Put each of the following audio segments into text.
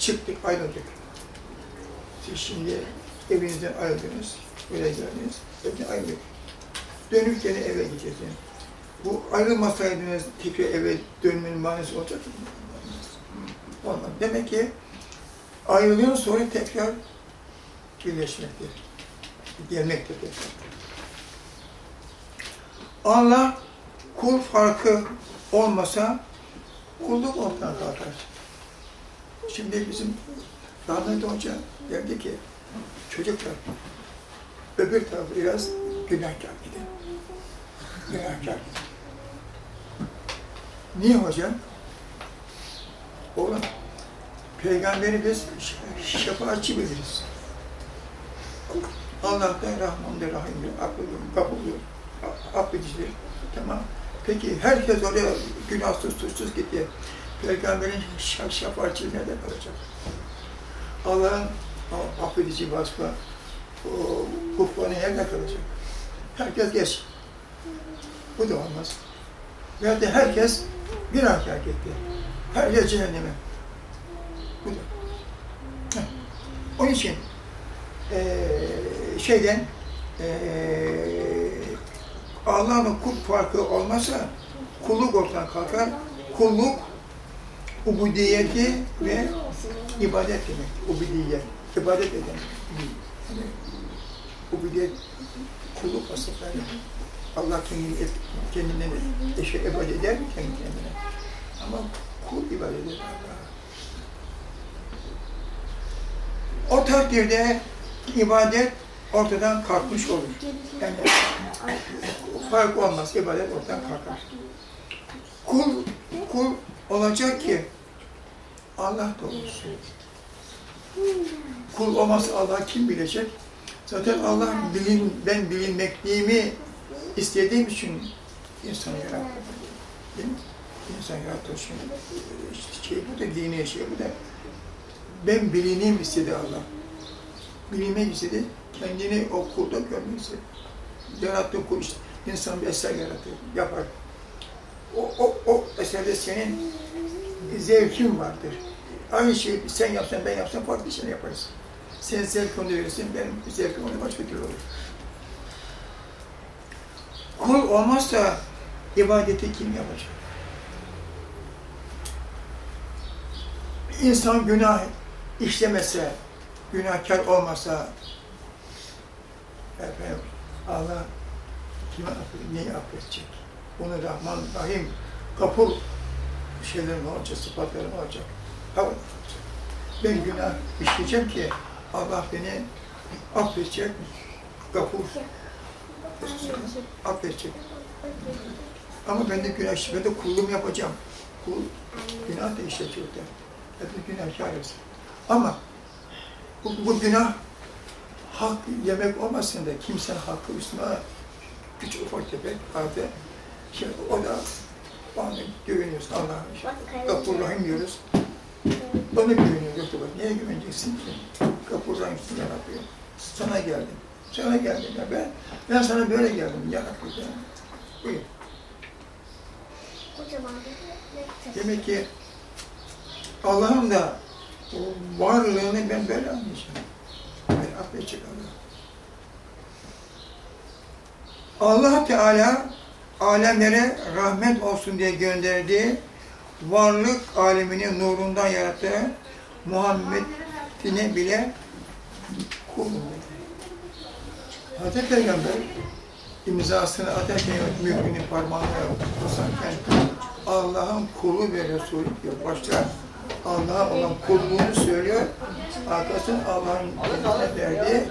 çıktık, ayrıldık. Siz şimdi evinizden ayrıldınız, öyle geldiniz, evden ayrıldık. Dönüp gene eve gideceğiz. Bu ayrılmasaydınız tekrar eve dönmenin manası olacak mı? Olmaz. Demek ki ayrılığın sonra tekrar birleşmektir. Gelmektir tekrar. Allah kul farkı olmasa kulluk ortadan kalkar. Şimdi bizim rahmetli hoca derdi ki çocuklar öbür tarafı biraz günahkar gidin. Günahkar gidin. Niye hocam? Oğlum, peygamberi biz şefaatçi biliriz. Allah'tan Rahman'dır, Rahim'dir, affediyor, kapılıyor, affedicidir. Tamam. Peki herkes oraya günahsız, suçsuz gitti. Peygamberin şefaatçi nerede kalacak? Allah'ın affedici vasfı, o kufranı nerede kalacak? Herkes geç. Bu da olmaz. Ve de herkes günahkar gitti. Herkes cehenneme. Bu da. Heh. Onun için ee, şeyden ee, Allah'ın kul farkı olmasa kulluk ortadan kalkar. Kulluk ubudiyeti ve ibadet demek. Ubudiyet. ibadet eden. Yani, ubudiyet kulluk vasıfları. Allah kendini kendine eşe ibadet eder mi kendi kendine? Ama kul ibadet eder Allah'a. O takdirde ibadet ortadan kalkmış olur. Yani fark olmaz, ibadet ortadan kalkar. Kul, kul olacak ki Allah doğrusu. Kul olmazsa Allah kim bilecek? Zaten Allah bilin, ben bilinmekliğimi istediğim için insan yarattı. İnsan yarattı şimdi. Şey bu da dini şey bu da. Ben bilineyim istedi Allah. Bilinmek istedi. Kendini o kulda görmek istedi. Yarattığı kul işte. İnsan bir eser yaratır, yapar. O, o eserde senin zevkin vardır. Aynı şeyi sen yapsan, ben yapsam farklı şey yaparız. Sen zevk onu verirsin, benim zevkim onu başka türlü olur. Kul olmazsa ibadeti kim yapacak? İnsan günah işlemese, günahkar olmasa, efendim, Allah kime affedecek, neyi affedecek? Onu Rahman, Rahim, kapul şeylerin olacak, sıfatların olacak. Ben günah işleyeceğim ki Allah beni affedecek, gafur, affedecek. Ama ben de günah, ben de kullum yapacağım. Kul günah da işletiyor da. Hepimiz günahkarız. Ama bu, bu günah hak yemek olmasın da kimsenin hakkı üstüne küçük ufak tefek artı şimdi o da onu güveniyoruz Allah'a. Gafur Rahim diyoruz. Ona güveniyor yoksa bak niye güveneceksin ki? Gafur Rahim yaratıyor. Sana geldim. Sana geldim ya ben. Ben sana böyle geldim ya Rabbi. Buyur. Demek ki Allah'ın da varlığını ben böyle anlayacağım. Hayır, affedecek Allah. Allah Teala alemlere rahmet olsun diye gönderdiği varlık alemini nurundan yarattığı Muhammed'ine bile kul Hazreti Peygamber imzasını atarken müminin parmağına basarken Allah'ın kulu ve Resulü diyor. Başta Allah'a olan kulluğunu söylüyor. Arkasından Allah'ın verdiği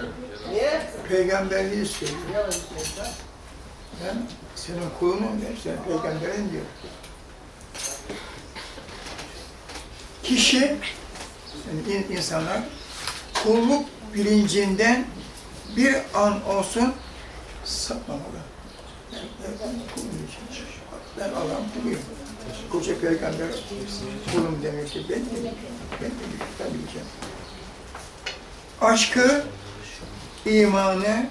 peygamberliği söylüyor. Ben senin kulunum der, sen peygamberin diyor. Kişi, yani insanlar kulluk bilincinden bir an olsun sapmamalı. Ben için. Ben Allah'ın kuluyum. Koca peygamber kulum demek ki ben de, ben de ben bileceğim. Aşkı, imanı,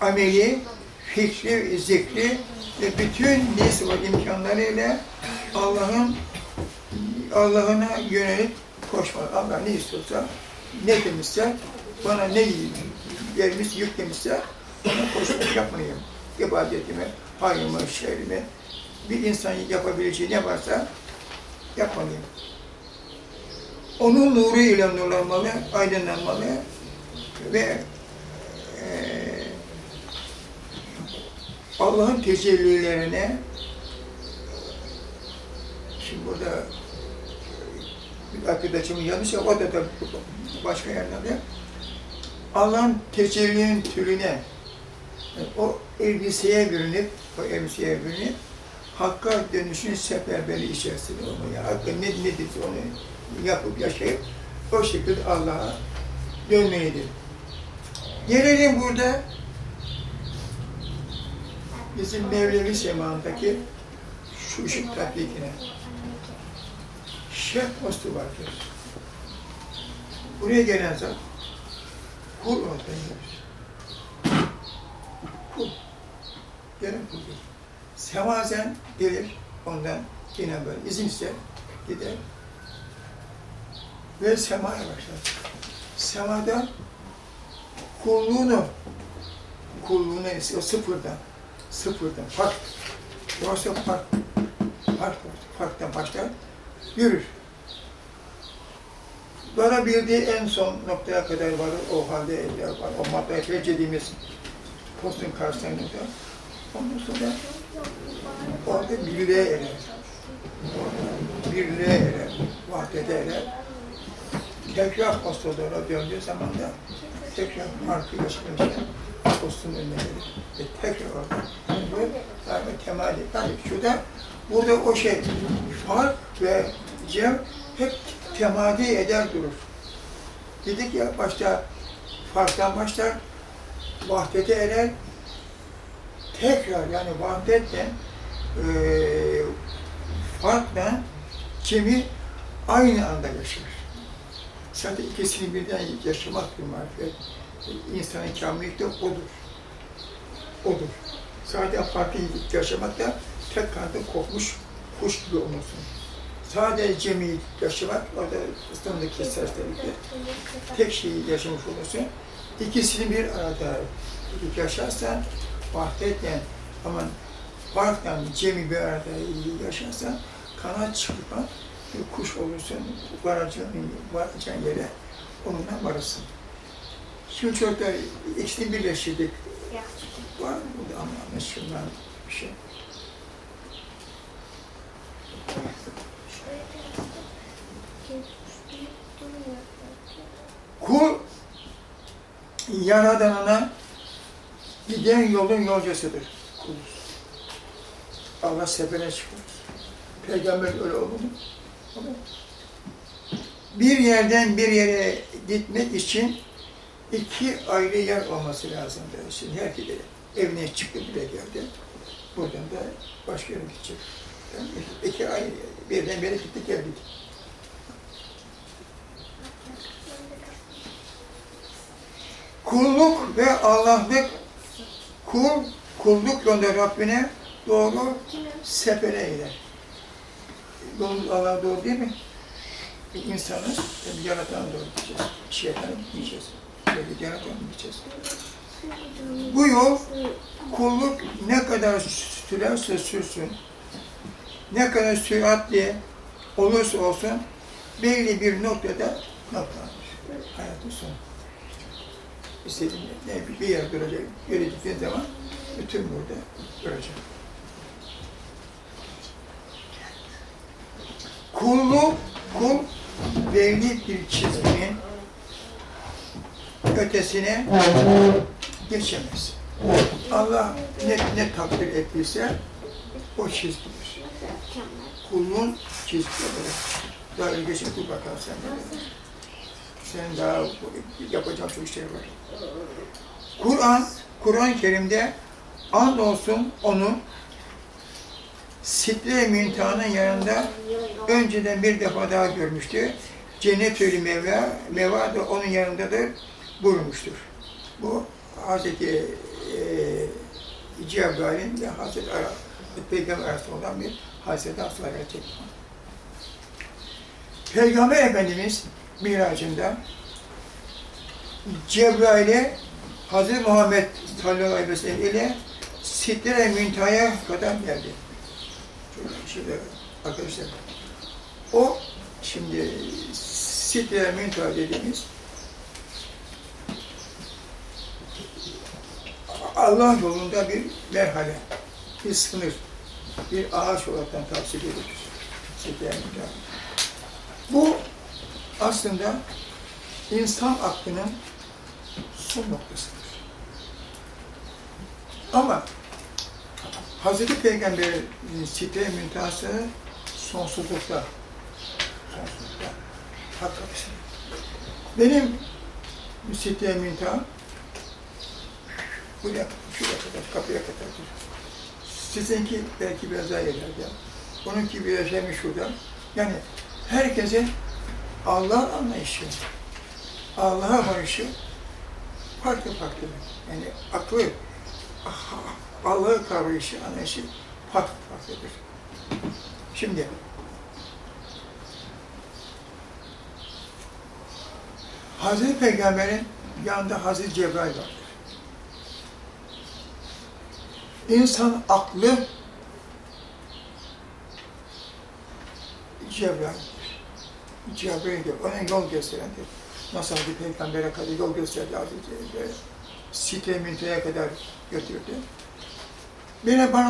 ameli, fikri, zikri ve bütün nisbat imkanlarıyla Allah'ın Allah'ına yönelik koşma. Allah ne istiyorsa, ne demişse, bana ne vermiş, yüklemişse ona koşmayı yapmayayım. İbadetimi, hayrımı, şehrimi, bir insan yapabileceği ne varsa yapmalıyım. Onun nuru ile nurlanmalı, aydınlanmalı ve eee Allah'ın tecellilerine şimdi burada bir arkadaşımın yanlış ya o da da başka yerlerde Allah'ın tecellinin türüne yani o elbiseye bürünüp o elbiseye bürünüp Hakk'a dönüşün seferberliği içerisinde olmalı. Yani Hakk'a ne nedir onu yapıp yaşayıp o şekilde Allah'a dönmelidir. Gelelim burada bizim Mevlevi semandaki şu ışık tatbikine. Şeyh postu vardır. Buraya gelen zat kul olmaktan gelir. Kul. Gelen kuldur. Semazen gelir ondan yine böyle izin ister gider ve semaya başlar. Semada kulluğunu kulluğunu sıfırdan sıfırdan fark yoksa fark fark farktan başlar yürür. Varabildiği en son noktaya kadar varır, o halde eller var. O maddeye dediğimiz postun karşısında. Ondan sonra orada birliğe erer. Birliğe erer, vahdede erer. Tekrar postollara döndüğü zaman da tekrar farkı yaşamışken önüne gelir. Ve tekrar orada. Bu daima temali. Yani şurada, burada o şey, fark ve cem hep temadi eder durur. Dedik ya başta farktan başlar, vahdete erer, tekrar yani vahdetle e, farkla kimi aynı anda yaşar. Zaten ikisini birden yaşamak bir marifet. İnsanın kamiliyeti odur. Odur. Sadece farklı yaşamak da tek kanada kopmuş kuş gibi olursun. Sadece cemi yaşamak, orada üstündeki serserilikte tek şeyi yaşamış olursun. İkisini bir arada yaşarsan, vahdetle ama farkla cemi bir arada yaşarsan, kanat çıkıpan bir kuş olursun, varacağın, varacağın yere onunla varırsın. Şimdi çocuklar ikisini birleştirdik. Var mı burada ama anlaşılan bir şey? Kul Yaradanına giden yolun yolcusudur. Kul. Allah sefere çıkar. Peygamber öyle oldu mu? Bir yerden bir yere gitmek için iki ayrı yer olması lazım. Şimdi herkese evine çıktı bile geldi. Buradan da başka yere gidecek. Yani iki ayrı birden beri gittik geldik. Kulluk ve Allah'lık kul, kulluk yolunda Rabbine doğru sefere eder. Yolumuz Allah'a doğru değil mi? Bir insanız, bir yaratana doğru gideceğiz. Şeytana gideceğiz. Böyle yaratana gideceğiz. Bu yol kulluk ne kadar sürerse sürsün, ne kadar süratli olursa olsun belli bir noktada noktalanır. Hayatın sonu. İstediğin ne, bir yer duracak, görecektiğin zaman bütün burada duracak. Kulluk, kul belli bir çizginin ötesine geçemez. Allah ne, ne takdir ettiyse o çizgidir. Kulluğun çizgileri. Daha geçin kul bakalım sen. Senin daha yapacağın çok şey var. Kur'an, Kur'an-ı Kerim'de and olsun onu Sitre Müntaha'nın yanında önceden bir defa daha görmüştü. Cennet-ül Meva, Meva da onun yanındadır buyurmuştur. Bu Hazreti e, Cebrail'in ve Ara, Peygamber arasında bir hadisede asla gerçek. Peygamber Efendimiz miracında Cebrail'e Hazreti Muhammed sallallahu aleyhi ve sellem ile Sitre Müntaha'ya kadar geldi. Şimdi arkadaşlar, o şimdi Sitre Müntaha dediğimiz Allah yolunda bir merhale, bir sınır, bir ağaç olarak tavsiye edilir. Sitre Müntaha. Bu aslında insan aklının son noktasıdır. Ama Hazreti Peygamber'in sitre müntehası sonsuzlukta. Sonsuzlukta. Hak kapısı. Benim sitre münteha buraya, şuraya kadar, kapıya kadardır. Sizinki belki biraz daha yerlerde. Onunki biraz hem şurada. Yani herkesin Allah anlayışı, Allah'a varışı farklı farklı. Yani aklı, Allah'ı kavrayışı, anlayışı farklı farklıdır. Şimdi Hazreti Peygamber'in yanında Hazreti Cebrail vardır. İnsan aklı Cebrail'dir. Cebrail'dir. Ona yol gösterendir. Nasıl Hazreti Peygamber'e kadar yol gösterdi Hazreti Cebrail. Münte'ye kadar götürdü. Yine bana